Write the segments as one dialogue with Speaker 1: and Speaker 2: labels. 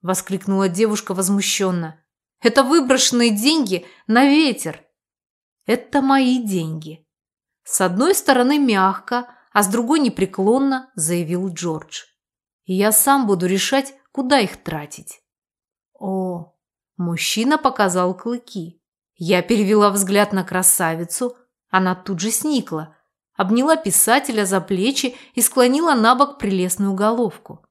Speaker 1: – воскликнула девушка возмущенно. «Это выброшенные деньги на ветер!» «Это мои деньги!» С одной стороны мягко, а с другой непреклонно заявил Джордж. «И я сам буду решать, куда их тратить». «О!» – мужчина показал клыки. Я перевела взгляд на красавицу, она тут же сникла, обняла писателя за плечи и склонила на бок прелестную головку.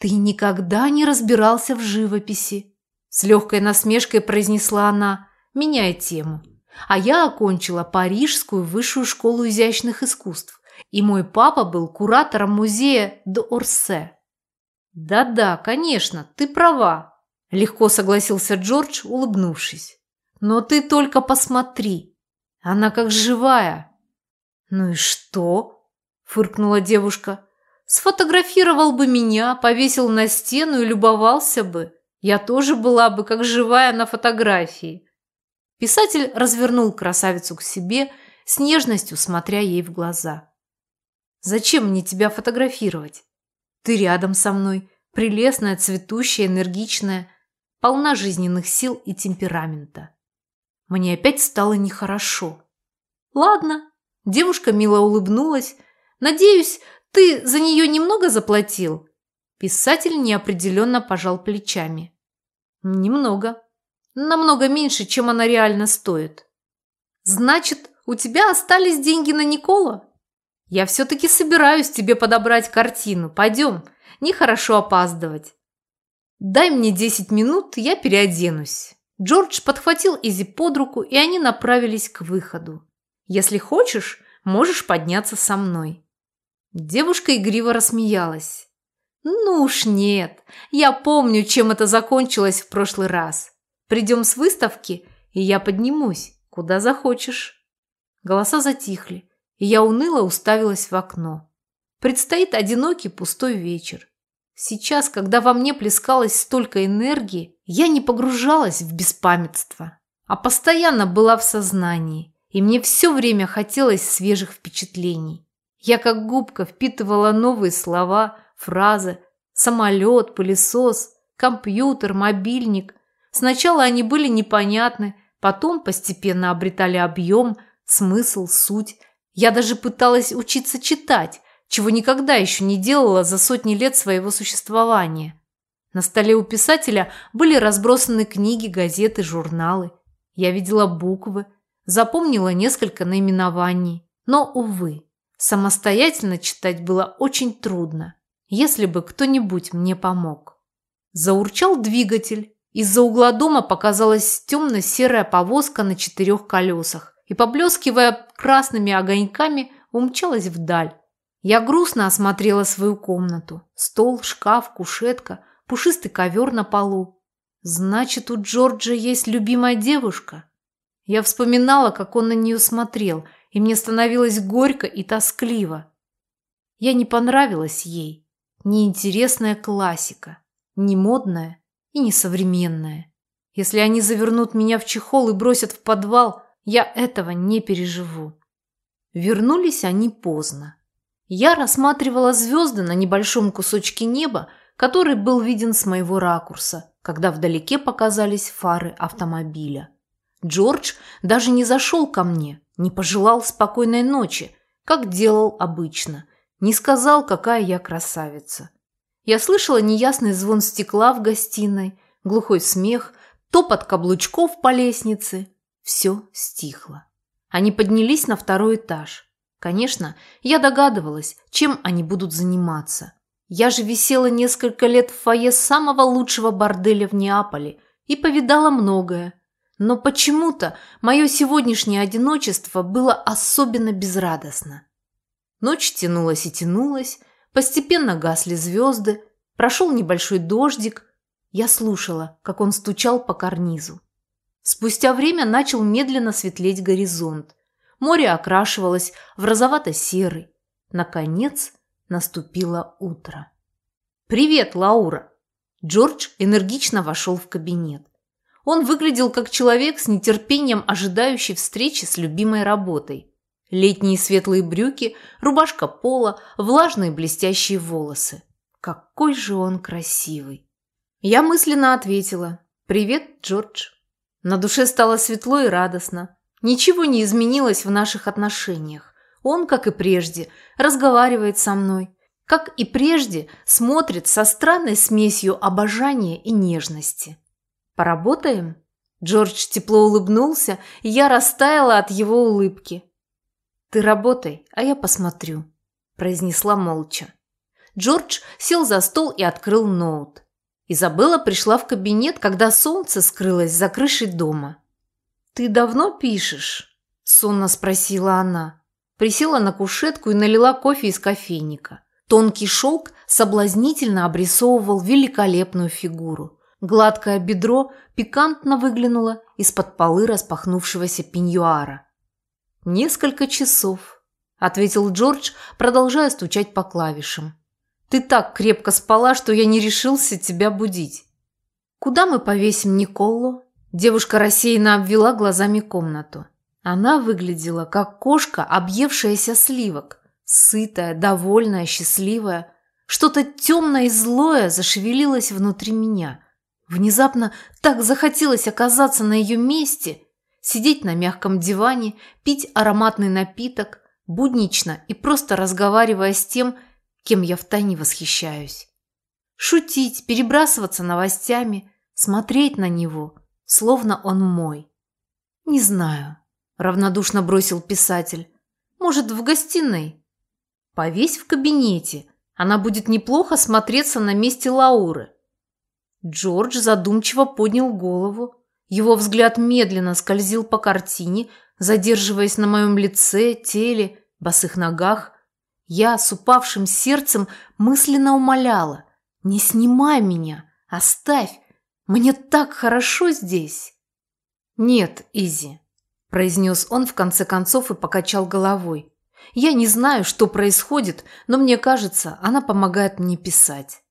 Speaker 1: «Ты никогда не разбирался в живописи», – с легкой насмешкой произнесла она, меняя тему. «А я окончила Парижскую высшую школу изящных искусств, и мой папа был куратором музея д'Орсе». «Да-да, конечно, ты права», – легко согласился Джордж, улыбнувшись. «Но ты только посмотри, она как живая». «Ну и что?» – фыркнула девушка. Сфотографировал бы меня, повесил на стену и любовался бы. Я тоже была бы как живая на фотографии. Писатель развернул красавицу к себе, с нежностью смотря ей в глаза. «Зачем мне тебя фотографировать? Ты рядом со мной, прелестная, цветущая, энергичная, полна жизненных сил и темперамента». Мне опять стало нехорошо. «Ладно», – девушка мило улыбнулась. «Надеюсь, ты за нее немного заплатил?» Писатель неопределенно пожал плечами. «Немного. Намного меньше, чем она реально стоит». «Значит, у тебя остались деньги на Никола?» «Я все-таки собираюсь тебе подобрать картину. Пойдем, нехорошо опаздывать». «Дай мне десять минут, я переоденусь». Джордж подхватил Изи под руку, и они направились к выходу. «Если хочешь, можешь подняться со мной». Девушка игриво рассмеялась. «Ну уж нет. Я помню, чем это закончилось в прошлый раз. Придем с выставки, и я поднимусь, куда захочешь». Голоса затихли, и я уныло уставилась в окно. Предстоит одинокий пустой вечер. Сейчас, когда во мне плескалось столько энергии, я не погружалась в беспамятство, а постоянно была в сознании, и мне все время хотелось свежих впечатлений. Я как губка впитывала новые слова, фразы. Самолет, пылесос, компьютер, мобильник. Сначала они были непонятны, потом постепенно обретали объем, смысл, суть. Я даже пыталась учиться читать, чего никогда еще не делала за сотни лет своего существования. На столе у писателя были разбросаны книги, газеты, журналы. Я видела буквы, запомнила несколько наименований. Но, увы, Самостоятельно читать было очень трудно, если бы кто-нибудь мне помог. Заурчал двигатель. Из-за угла дома показалась темно-серая повозка на четырех колесах и, поблескивая красными огоньками, умчалась вдаль. Я грустно осмотрела свою комнату. Стол, шкаф, кушетка, пушистый ковер на полу. Значит, у Джорджа есть любимая девушка. Я вспоминала, как он на нее смотрел – и мне становилось горько и тоскливо. Я не понравилась ей. Неинтересная классика, не модная и не современная. Если они завернут меня в чехол и бросят в подвал, я этого не переживу. Вернулись они поздно. Я рассматривала звезды на небольшом кусочке неба, который был виден с моего ракурса, когда вдалеке показались фары автомобиля. Джордж даже не зашел ко мне, не пожелал спокойной ночи, как делал обычно. Не сказал, какая я красавица. Я слышала неясный звон стекла в гостиной, глухой смех, топот каблучков по лестнице. Все стихло. Они поднялись на второй этаж. Конечно, я догадывалась, чем они будут заниматься. Я же висела несколько лет в фойе самого лучшего борделя в Неаполе и повидала многое. Но почему-то мое сегодняшнее одиночество было особенно безрадостно. Ночь тянулась и тянулась, постепенно гасли звезды, прошел небольшой дождик. Я слушала, как он стучал по карнизу. Спустя время начал медленно светлеть горизонт. Море окрашивалось в розовато-серый. Наконец наступило утро. «Привет, Лаура!» Джордж энергично вошел в кабинет. Он выглядел как человек с нетерпением ожидающий встречи с любимой работой. Летние светлые брюки, рубашка пола, влажные блестящие волосы. Какой же он красивый! Я мысленно ответила «Привет, Джордж». На душе стало светло и радостно. Ничего не изменилось в наших отношениях. Он, как и прежде, разговаривает со мной. Как и прежде, смотрит со странной смесью обожания и нежности. «Поработаем?» Джордж тепло улыбнулся, и я растаяла от его улыбки. «Ты работай, а я посмотрю», – произнесла молча. Джордж сел за стол и открыл ноут. Изабелла пришла в кабинет, когда солнце скрылось за крышей дома. «Ты давно пишешь?» – сонно спросила она. Присела на кушетку и налила кофе из кофейника. Тонкий шелк соблазнительно обрисовывал великолепную фигуру. Гладкое бедро пикантно выглянуло из-под полы распахнувшегося пеньюара. «Несколько часов», – ответил Джордж, продолжая стучать по клавишам. «Ты так крепко спала, что я не решился тебя будить». «Куда мы повесим Николу?» Девушка рассеянно обвела глазами комнату. Она выглядела, как кошка, объевшаяся сливок. Сытая, довольная, счастливая. Что-то темное и злое зашевелилось внутри меня. Внезапно так захотелось оказаться на ее месте, сидеть на мягком диване, пить ароматный напиток, буднично и просто разговаривая с тем, кем я втайне восхищаюсь. Шутить, перебрасываться новостями, смотреть на него – словно он мой. «Не знаю», – равнодушно бросил писатель. «Может, в гостиной?» «Повесь в кабинете. Она будет неплохо смотреться на месте Лауры». Джордж задумчиво поднял голову. Его взгляд медленно скользил по картине, задерживаясь на моем лице, теле, босых ногах. Я с упавшим сердцем мысленно умоляла. «Не снимай меня! Оставь! Мне так хорошо здесь!» «Нет, Изи», – произнес он в конце концов и покачал головой. «Я не знаю, что происходит, но мне кажется, она помогает мне писать».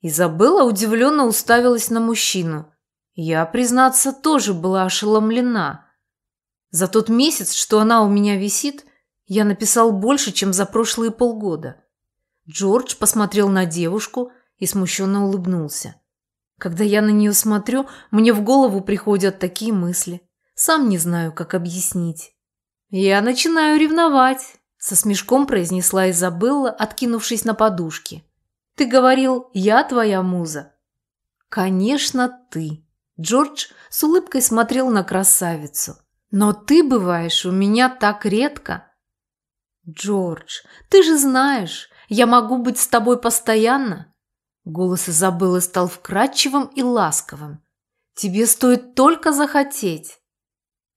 Speaker 1: Изабелла удивленно уставилась на мужчину. Я, признаться, тоже была ошеломлена. За тот месяц, что она у меня висит, я написал больше, чем за прошлые полгода. Джордж посмотрел на девушку и смущенно улыбнулся. Когда я на нее смотрю, мне в голову приходят такие мысли. Сам не знаю, как объяснить. «Я начинаю ревновать», – со смешком произнесла Изабелла, откинувшись на подушки. «Ты говорил, я твоя муза». «Конечно, ты». Джордж с улыбкой смотрел на красавицу. «Но ты бываешь у меня так редко». «Джордж, ты же знаешь, я могу быть с тобой постоянно. Голос Изабеллы стал вкрадчивым и ласковым. «Тебе стоит только захотеть».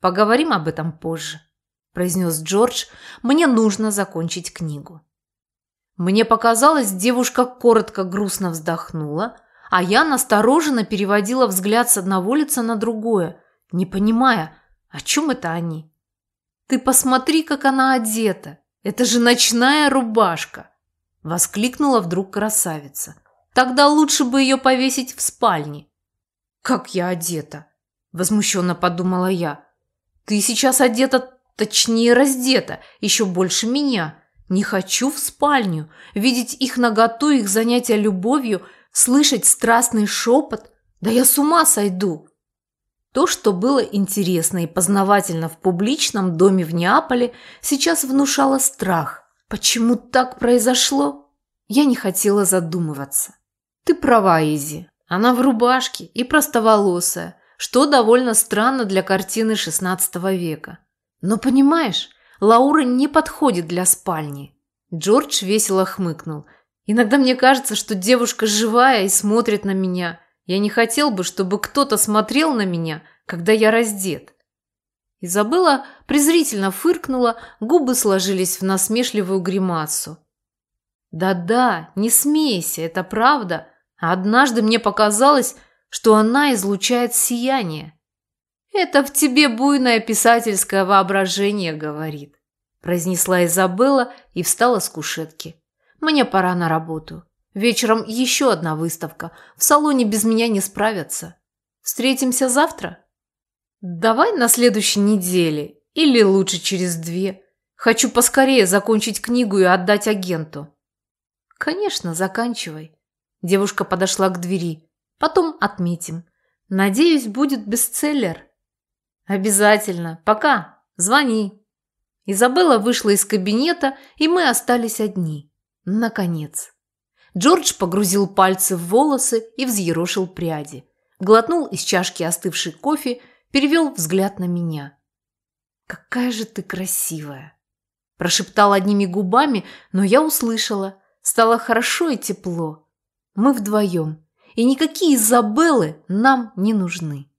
Speaker 1: «Поговорим об этом позже», – произнес Джордж. «Мне нужно закончить книгу». Мне показалось, девушка коротко грустно вздохнула, а я настороженно переводила взгляд с одного лица на другое, не понимая, о чем это они. «Ты посмотри, как она одета! Это же ночная рубашка!» – воскликнула вдруг красавица. Тогда лучше бы ее повесить в спальне. Как я одета? Возмущенно подумала я. Ты сейчас одета, точнее раздета, еще больше меня. Не хочу в спальню, видеть их наготу, их занятия любовью, слышать страстный шепот. Да я с ума сойду. То, что было интересно и познавательно в публичном доме в Неаполе, сейчас внушало страх. Почему так произошло? Я не хотела задумываться. Ты права, Изи. Она в рубашке и простоволосая, что довольно странно для картины XVI века. Но понимаешь, Лаура не подходит для спальни. Джордж весело хмыкнул. Иногда мне кажется, что девушка живая и смотрит на меня. Я не хотел бы, чтобы кто-то смотрел на меня, когда я раздет. Изабелла презрительно фыркнула, губы сложились в насмешливую гримасу. «Да-да, не смейся, это правда. Однажды мне показалось, что она излучает сияние. «Это в тебе буйное писательское воображение говорит», произнесла Изабелла и встала с кушетки. «Мне пора на работу. Вечером еще одна выставка. В салоне без меня не справятся. Встретимся завтра?» «Давай на следующей неделе. Или лучше через две. Хочу поскорее закончить книгу и отдать агенту». «Конечно, заканчивай», Девушка подошла к двери. Потом отметим. Надеюсь, будет бестселлер. Обязательно. Пока. Звони. Изабелла вышла из кабинета, и мы остались одни. Наконец. Джордж погрузил пальцы в волосы и взъерошил пряди. Глотнул из чашки остывший кофе, перевел взгляд на меня. «Какая же ты красивая!» Прошептал одними губами, но я услышала. Стало хорошо и тепло. Мы вдвоем, и никакие Изабеллы нам не нужны.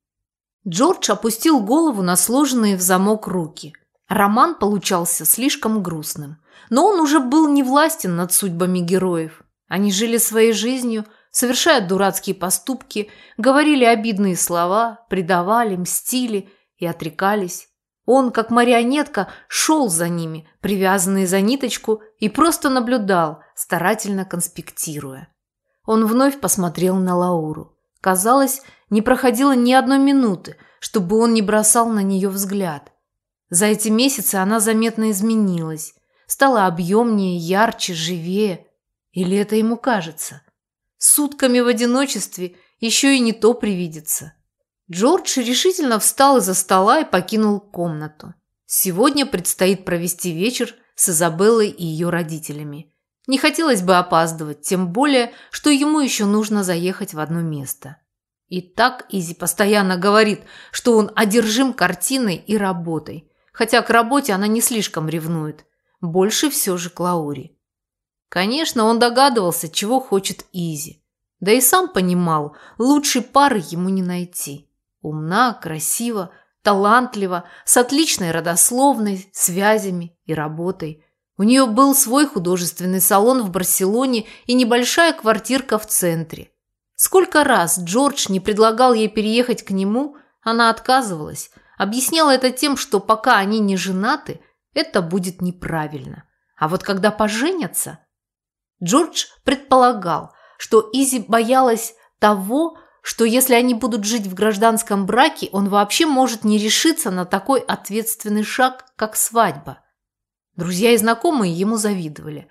Speaker 1: Джордж опустил голову на сложенные в замок руки. Роман получался слишком грустным. Но он уже был не властен над судьбами героев. Они жили своей жизнью, совершая дурацкие поступки, говорили обидные слова, предавали, мстили и отрекались. Он, как марионетка, шел за ними, привязанный за ниточку, и просто наблюдал, старательно конспектируя. Он вновь посмотрел на Лауру. Казалось, не проходило ни одной минуты, чтобы он не бросал на нее взгляд. За эти месяцы она заметно изменилась, стала объемнее, ярче, живее. Или это ему кажется? Сутками в одиночестве еще и не то привидится. Джордж решительно встал из-за стола и покинул комнату. Сегодня предстоит провести вечер с Изабеллой и ее родителями. Не хотелось бы опаздывать, тем более, что ему еще нужно заехать в одно место. И так Изи постоянно говорит, что он одержим картиной и работой, хотя к работе она не слишком ревнует. Больше все же к Лауре. Конечно, он догадывался, чего хочет Изи. Да и сам понимал, лучшей пары ему не найти. Умна, красива, талантлива, с отличной родословной, связями и работой – у нее был свой художественный салон в Барселоне и небольшая квартирка в центре. Сколько раз Джордж не предлагал ей переехать к нему, она отказывалась, объясняла это тем, что пока они не женаты, это будет неправильно. А вот когда поженятся... Джордж предполагал, что Изи боялась того, что если они будут жить в гражданском браке, он вообще может не решиться на такой ответственный шаг, как свадьба. Друзья и знакомые ему завидовали.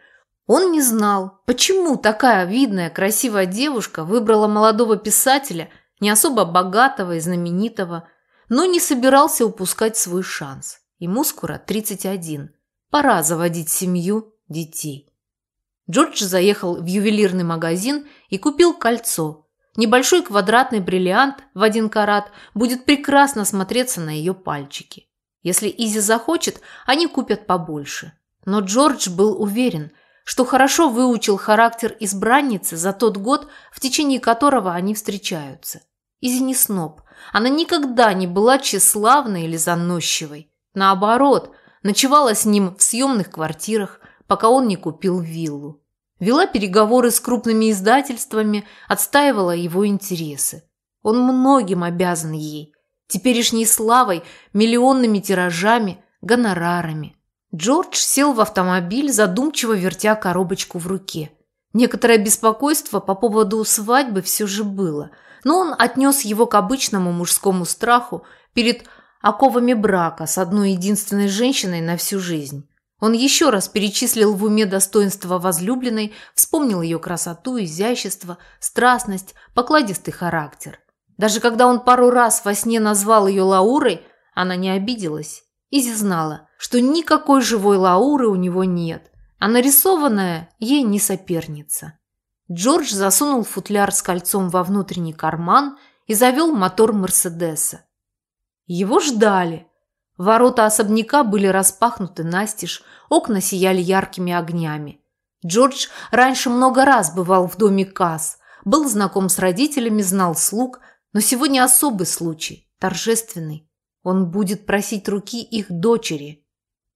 Speaker 1: Он не знал, почему такая видная, красивая девушка выбрала молодого писателя, не особо богатого и знаменитого, но не собирался упускать свой шанс. Ему скоро 31. Пора заводить семью, детей. Джордж заехал в ювелирный магазин и купил кольцо. Небольшой квадратный бриллиант в один карат будет прекрасно смотреться на ее пальчики. Если Изи захочет, они купят побольше. Но Джордж был уверен, что хорошо выучил характер избранницы за тот год, в течение которого они встречаются. Изи не сноб. Она никогда не была тщеславной или заносчивой. Наоборот, ночевала с ним в съемных квартирах, пока он не купил виллу. Вела переговоры с крупными издательствами, отстаивала его интересы. Он многим обязан ей – теперешней славой, миллионными тиражами, гонорарами. Джордж сел в автомобиль, задумчиво вертя коробочку в руке. Некоторое беспокойство по поводу свадьбы все же было, но он отнес его к обычному мужскому страху перед оковами брака с одной единственной женщиной на всю жизнь. Он еще раз перечислил в уме достоинства возлюбленной, вспомнил ее красоту, изящество, страстность, покладистый характер – даже когда он пару раз во сне назвал ее Лаурой, она не обиделась. Изи знала, что никакой живой Лауры у него нет, а нарисованная ей не соперница. Джордж засунул футляр с кольцом во внутренний карман и завел мотор Мерседеса. Его ждали. Ворота особняка были распахнуты настежь, окна сияли яркими огнями. Джордж раньше много раз бывал в доме Касс, был знаком с родителями, знал слуг, но сегодня особый случай, торжественный. Он будет просить руки их дочери.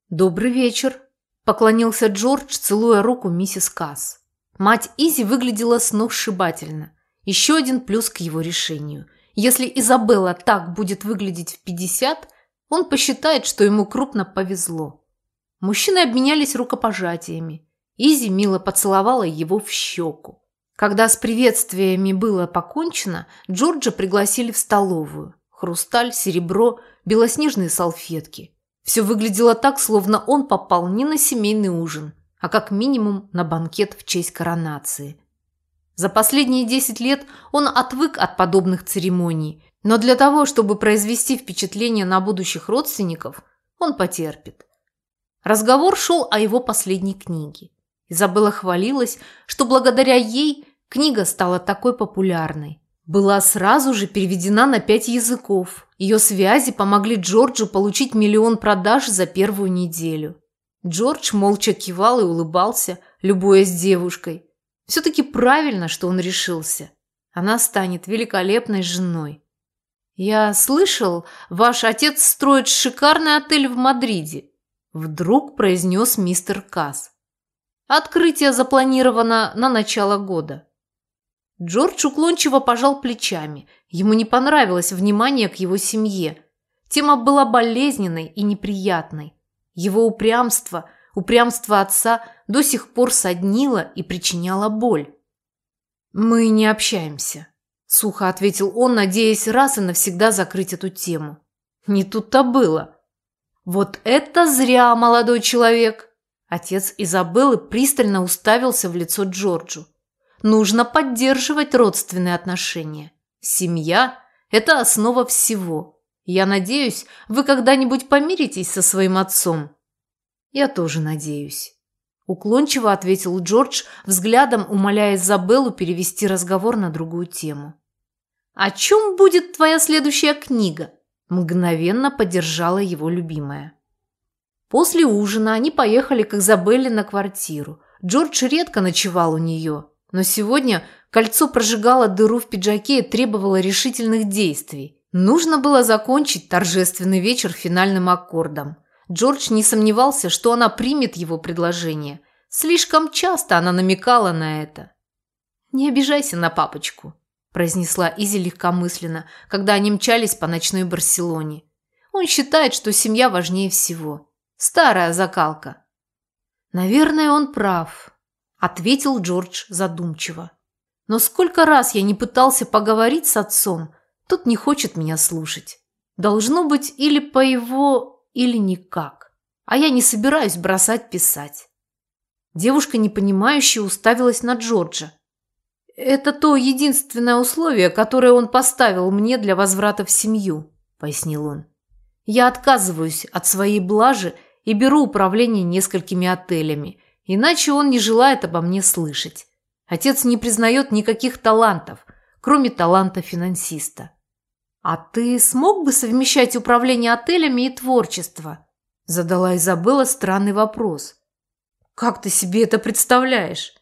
Speaker 1: «Добрый вечер», – поклонился Джордж, целуя руку миссис Касс. Мать Изи выглядела сногсшибательно. Еще один плюс к его решению. Если Изабелла так будет выглядеть в 50, он посчитает, что ему крупно повезло. Мужчины обменялись рукопожатиями. Изи мило поцеловала его в щеку. Когда с приветствиями было покончено, Джорджа пригласили в столовую. Хрусталь, серебро, белоснежные салфетки. Все выглядело так, словно он попал не на семейный ужин, а как минимум на банкет в честь коронации. За последние 10 лет он отвык от подобных церемоний, но для того, чтобы произвести впечатление на будущих родственников, он потерпит. Разговор шел о его последней книге. Изабелла хвалилась, что благодаря ей книга стала такой популярной. Была сразу же переведена на пять языков. Ее связи помогли Джорджу получить миллион продаж за первую неделю. Джордж молча кивал и улыбался, любуясь девушкой. Все-таки правильно, что он решился. Она станет великолепной женой. «Я слышал, ваш отец строит шикарный отель в Мадриде», вдруг произнес мистер Касс. «Открытие запланировано на начало года». Джордж уклончиво пожал плечами. Ему не понравилось внимание к его семье. Тема была болезненной и неприятной. Его упрямство, упрямство отца до сих пор соднило и причиняло боль. «Мы не общаемся», – сухо ответил он, надеясь раз и навсегда закрыть эту тему. Не тут-то было. «Вот это зря, молодой человек!» Отец Изабеллы пристально уставился в лицо Джорджу. «Нужно поддерживать родственные отношения. Семья – это основа всего. Я надеюсь, вы когда-нибудь помиритесь со своим отцом. Я тоже надеюсь. Уклончиво ответил Джордж, взглядом умоляя Изабеллу перевести разговор на другую тему. «О чем будет твоя следующая книга?» Мгновенно поддержала его любимая. После ужина они поехали к Изабелле на квартиру. Джордж редко ночевал у нее, но сегодня кольцо прожигало дыру в пиджаке и требовало решительных действий. Нужно было закончить торжественный вечер финальным аккордом. Джордж не сомневался, что она примет его предложение. Слишком часто она намекала на это. «Не обижайся на папочку», – произнесла Изи легкомысленно, когда они мчались по ночной Барселоне. «Он считает, что семья важнее всего. Старая закалка». «Наверное, он прав», – ответил Джордж задумчиво. «Но сколько раз я не пытался поговорить с отцом – Тот не хочет меня слушать. Должно быть или по его, или никак. А я не собираюсь бросать писать. Девушка, непонимающе, уставилась на Джорджа. «Это то единственное условие, которое он поставил мне для возврата в семью», – пояснил он. «Я отказываюсь от своей блажи и беру управление несколькими отелями, иначе он не желает обо мне слышать. Отец не признает никаких талантов, кроме таланта финансиста. «А ты смог бы совмещать управление отелями и творчество?» Задала Изабелла странный вопрос. «Как ты себе это представляешь?»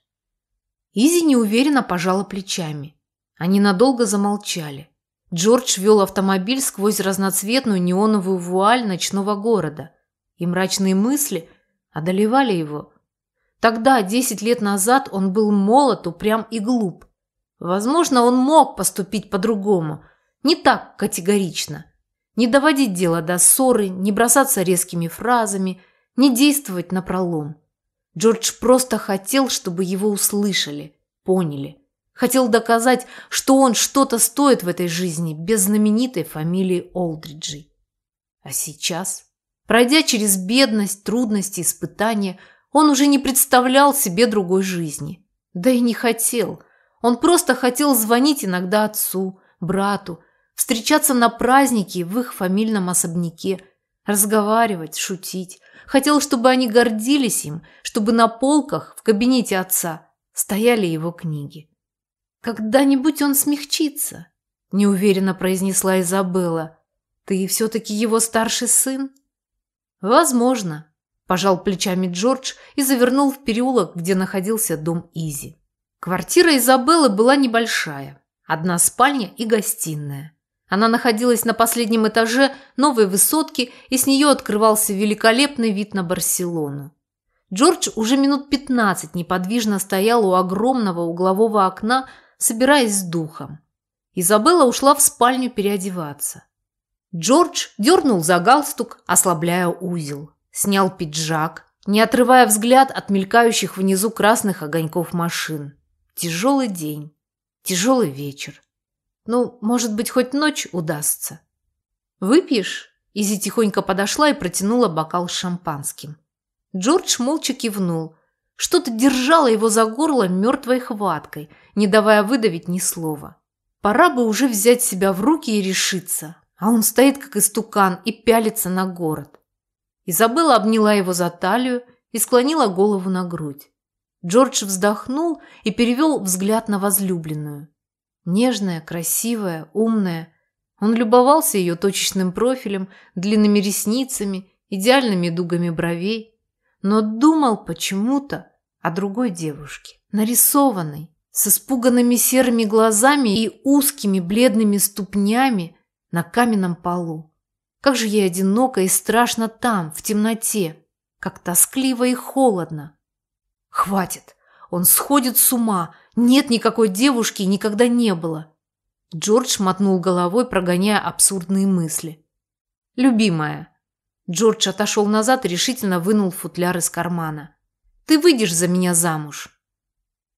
Speaker 1: Изи неуверенно пожала плечами. Они надолго замолчали. Джордж вел автомобиль сквозь разноцветную неоновую вуаль ночного города, и мрачные мысли одолевали его. Тогда, десять лет назад, он был молод, упрям и глуп. Возможно, он мог поступить по-другому – не так категорично. Не доводить дело до ссоры, не бросаться резкими фразами, не действовать на пролом. Джордж просто хотел, чтобы его услышали, поняли. Хотел доказать, что он что-то стоит в этой жизни без знаменитой фамилии Олдриджи. А сейчас, пройдя через бедность, трудности, испытания, он уже не представлял себе другой жизни. Да и не хотел. Он просто хотел звонить иногда отцу, брату, встречаться на празднике в их фамильном особняке, разговаривать, шутить. Хотел, чтобы они гордились им, чтобы на полках в кабинете отца стояли его книги. «Когда-нибудь он смягчится», – неуверенно произнесла Изабелла. «Ты все-таки его старший сын?» «Возможно», – пожал плечами Джордж и завернул в переулок, где находился дом Изи. Квартира Изабеллы была небольшая. Одна спальня и гостиная. Она находилась на последнем этаже новой высотки, и с нее открывался великолепный вид на Барселону. Джордж уже минут пятнадцать неподвижно стоял у огромного углового окна, собираясь с духом. Изабелла ушла в спальню переодеваться. Джордж дернул за галстук, ослабляя узел. Снял пиджак, не отрывая взгляд от мелькающих внизу красных огоньков машин. Тяжелый день, тяжелый вечер. Ну, может быть, хоть ночь удастся. Выпьешь? Изи тихонько подошла и протянула бокал с шампанским. Джордж молча кивнул. Что-то держало его за горло мертвой хваткой, не давая выдавить ни слова. Пора бы уже взять себя в руки и решиться, а он стоит как истукан и пялится на город. Изабелла обняла его за талию и склонила голову на грудь. Джордж вздохнул и перевел взгляд на возлюбленную. Нежная, красивая, умная. Он любовался ее точечным профилем, длинными ресницами, идеальными дугами бровей, но думал почему-то о другой девушке, нарисованной, с испуганными серыми глазами и узкими бледными ступнями на каменном полу. Как же ей одиноко и страшно там, в темноте, как тоскливо и холодно. Хватит, он сходит с ума, нет никакой девушки и никогда не было. Джордж мотнул головой, прогоняя абсурдные мысли. «Любимая». Джордж отошел назад и решительно вынул футляр из кармана. «Ты выйдешь за меня замуж».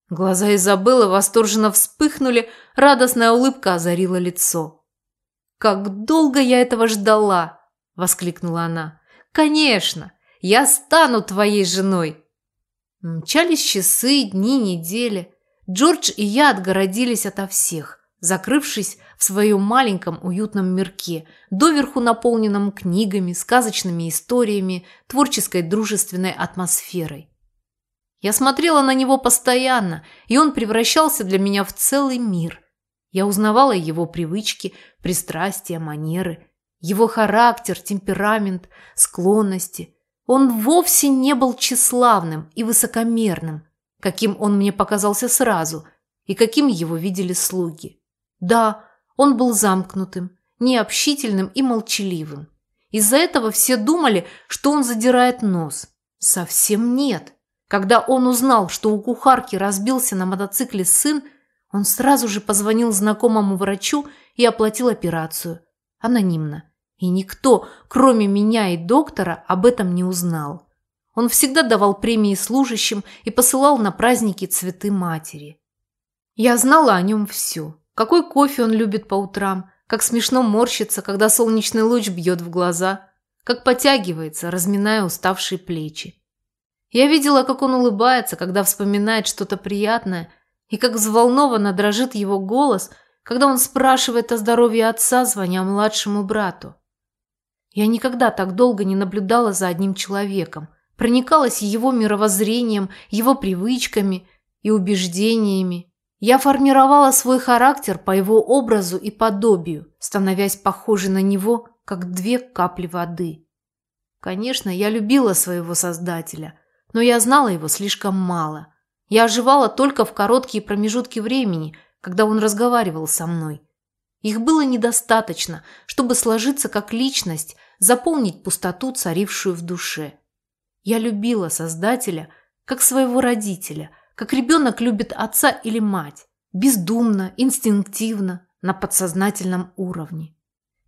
Speaker 1: Глаза Изабеллы восторженно вспыхнули, радостная улыбка озарила лицо. «Как долго я этого ждала!» – воскликнула она. «Конечно! Я стану твоей женой!» Мчались часы, дни, недели. Джордж и я отгородились ото всех, закрывшись в своем маленьком уютном мирке, доверху наполненном книгами, сказочными историями, творческой дружественной атмосферой. Я смотрела на него постоянно, и он превращался для меня в целый мир. Я узнавала его привычки, пристрастия, манеры, его характер, темперамент, склонности. Он вовсе не был тщеславным и высокомерным, каким он мне показался сразу и каким его видели слуги. Да, он был замкнутым, необщительным и молчаливым. Из-за этого все думали, что он задирает нос. Совсем нет. Когда он узнал, что у кухарки разбился на мотоцикле сын, он сразу же позвонил знакомому врачу и оплатил операцию. Анонимно. И никто, кроме меня и доктора, об этом не узнал. Он всегда давал премии служащим и посылал на праздники цветы матери. Я знала о нем все. Какой кофе он любит по утрам, как смешно морщится, когда солнечный луч бьет в глаза, как потягивается, разминая уставшие плечи. Я видела, как он улыбается, когда вспоминает что-то приятное, и как взволнованно дрожит его голос, когда он спрашивает о здоровье отца, звоня младшему брату. Я никогда так долго не наблюдала за одним человеком, проникалась его мировоззрением, его привычками и убеждениями. Я формировала свой характер по его образу и подобию, становясь похожей на него, как две капли воды. Конечно, я любила своего Создателя – но я знала его слишком мало. Я оживала только в короткие промежутки времени, когда он разговаривал со мной. Их было недостаточно, чтобы сложиться как личность, заполнить пустоту, царившую в душе. Я любила Создателя, как своего родителя, как ребенок любит отца или мать, бездумно, инстинктивно, на подсознательном уровне.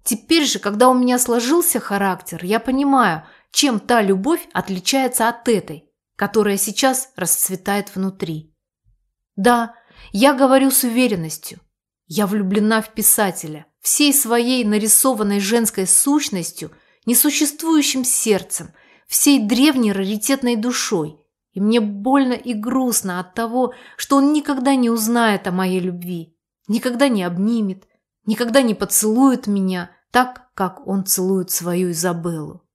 Speaker 1: Теперь же, когда у меня сложился характер, я понимаю, чем та любовь отличается от этой, которая сейчас расцветает внутри. Да, я говорю с уверенностью. Я влюблена в писателя, всей своей нарисованной женской сущностью, несуществующим сердцем, всей древней раритетной душой. И мне больно и грустно от того, что он никогда не узнает о моей любви, никогда не обнимет, никогда не поцелует меня так, как он целует свою Изабеллу.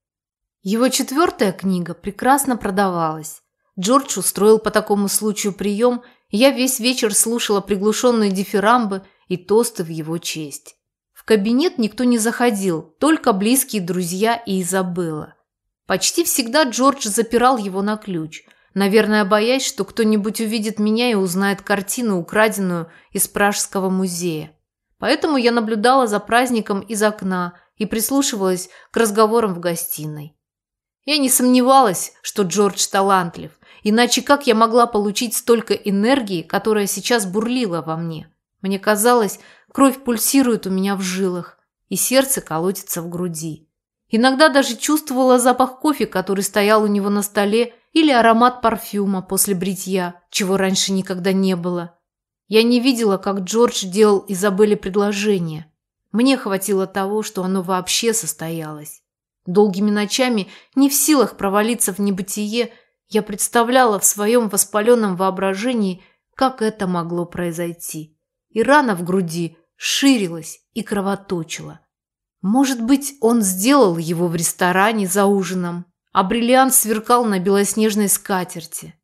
Speaker 1: Его четвертая книга прекрасно продавалась. Джордж устроил по такому случаю прием, и я весь вечер слушала приглушенные дифирамбы и тосты в его честь. В кабинет никто не заходил, только близкие друзья и Изабелла. Почти всегда Джордж запирал его на ключ, наверное, боясь, что кто-нибудь увидит меня и узнает картину, украденную из Пражского музея. Поэтому я наблюдала за праздником из окна и прислушивалась к разговорам в гостиной. Я не сомневалась, что Джордж талантлив, иначе как я могла получить столько энергии, которая сейчас бурлила во мне? Мне казалось, кровь пульсирует у меня в жилах, и сердце колотится в груди. Иногда даже чувствовала запах кофе, который стоял у него на столе, или аромат парфюма после бритья, чего раньше никогда не было. Я не видела, как Джордж делал Изабелле предложение. Мне хватило того, что оно вообще состоялось. Долгими ночами, не в силах провалиться в небытие, Я представляла в своем воспаленном воображении, как это могло произойти. И рана в груди ширилась и кровоточила. Может быть, он сделал его в ресторане за ужином, а бриллиант сверкал на белоснежной скатерти.